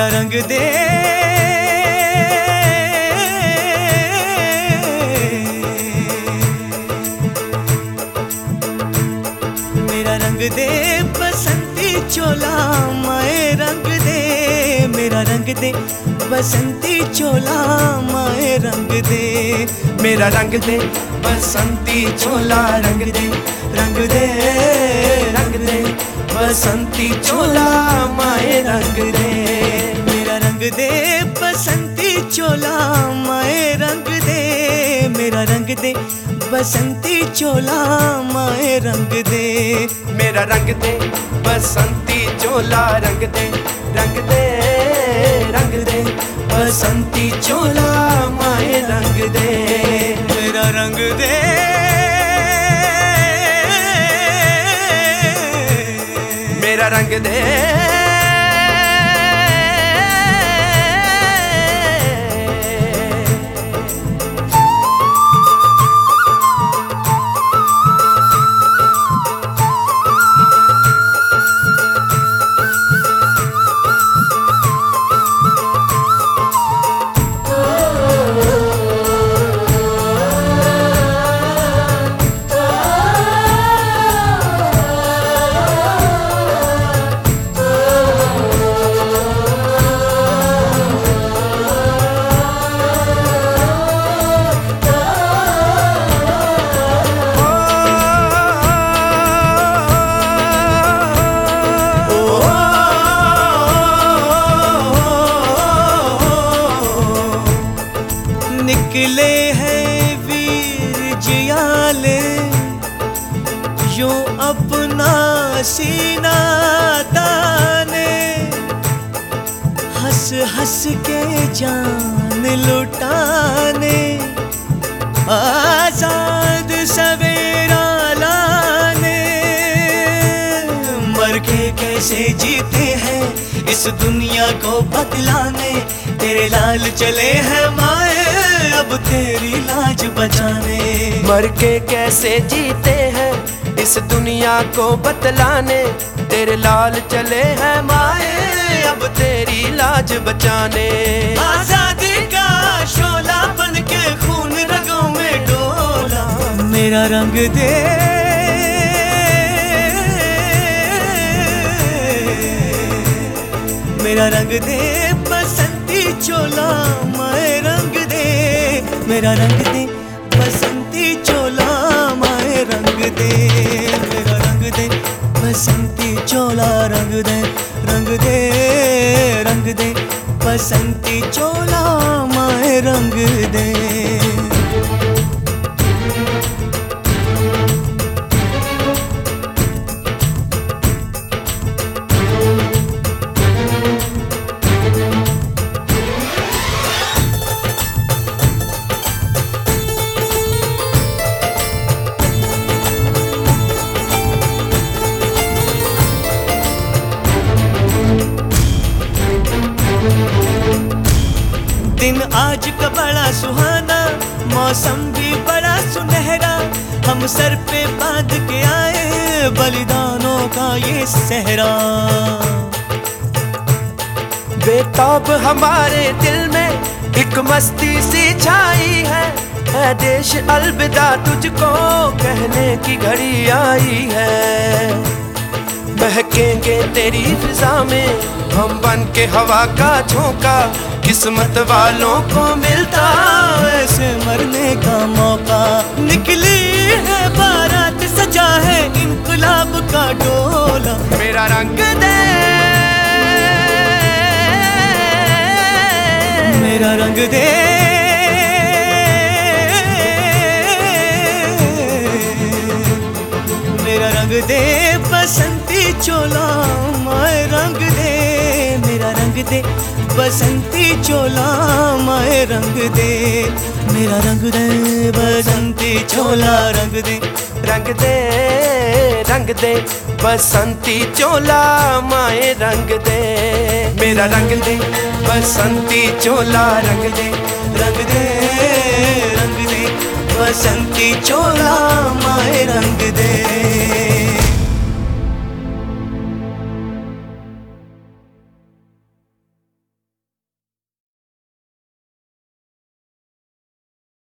मेरा रंग दे। मेरा रंग दे बसंती चोला, माए रंग दे। मेरा रंग दे बसंती चोला, माए रंग दे। मेरा रंग दे बसंती चोला, रंग दे रंग दे रंग दे। बसंती चोला, माए रंग दे। रंग दे बसंती चोला माए रंग दे मेरा रंग दे बसंती चोला माए रंग दे। मेरा रंग दे बसंती चोला रंग दे रंग दे रंग दे बसंती चोला माए रंग दे। मेरा रंग दे। मेरा रंग दे। हैं वीर जियाले, यो अपना सीना ताने हंस हंस के जान लुटाने, आज़ाद सवेरा लाने। मर के कैसे जीते हैं इस दुनिया को बदलाने, तेरे लाल चले हैं माए। अब तेरी लाज बचाने। मर के कैसे जीते हैं इस दुनिया को बतलाने? तेरे लाल चले हैं माए अब तेरी लाज बचाने। आज़ादी का शोला बन के खून रगों में डोला। मेरा रंग दे। मेरा रंग दे बसंती चोला दे मेरा रंग दे, बसंती चोला माए रंग दे। मेरा रंग दे, बसंती चोला रंग दे रंग दे रंग दे। बसंती चोला माए रंग दे। दिन आज का बड़ा सुहाना, मौसम भी बड़ा सुनहरा। हम सर पे बाँध के आए बलिदानों का ये सहरा। बेताब हमारे दिल में एक मस्ती सी छाई है। देश अलविदा तुझको कहने की घड़ी आई है। महकेंगे तेरी फिजा में। हम बन के हवा का झोंका, किस्मत वालों को मिलता ऐसे मरने का मौका। निकली है बारात, सजा है इनकलाब का डोला। मेरा रंग दे। मेरा रंग दे। मेरा रंग दे, बसंती चोला, माए रंग दे, मेरा रंग दे। बसंती चोला, माए रंग दे। मेरा रंग दे, बसंती चोला रंग दे। रंग दे रंग दे, बसंती चोला, माए रंग दे। मेरा रंग दे, बसंती चोला रंग दे। रंग दे रंग दे, बसंती चोला, माए